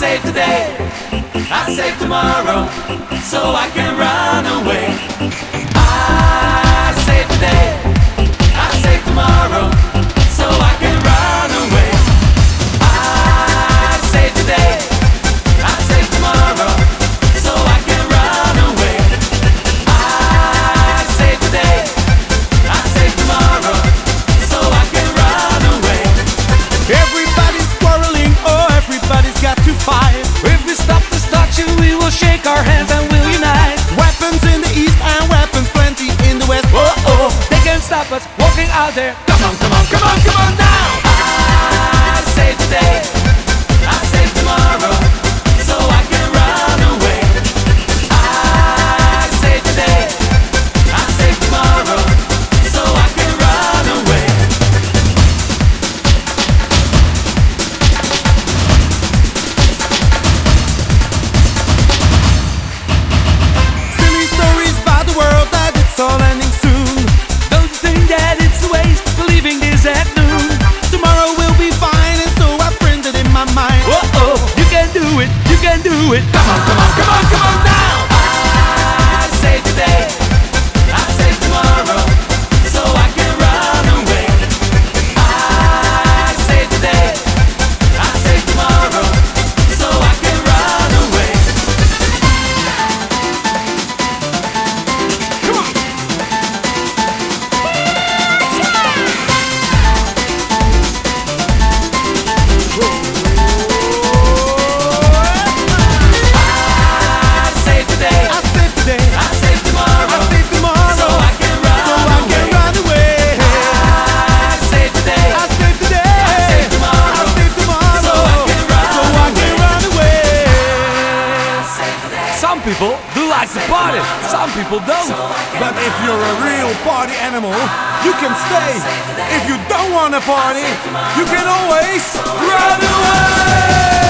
save today, I save tomorrow, so I can run away. there. Come on, come on, come on, come on now. I say today. it. Come on, come on, come on. Some people do like to party, some people don't. But if you're a real party animal, you can stay. If you don't wanna party, you can always run away.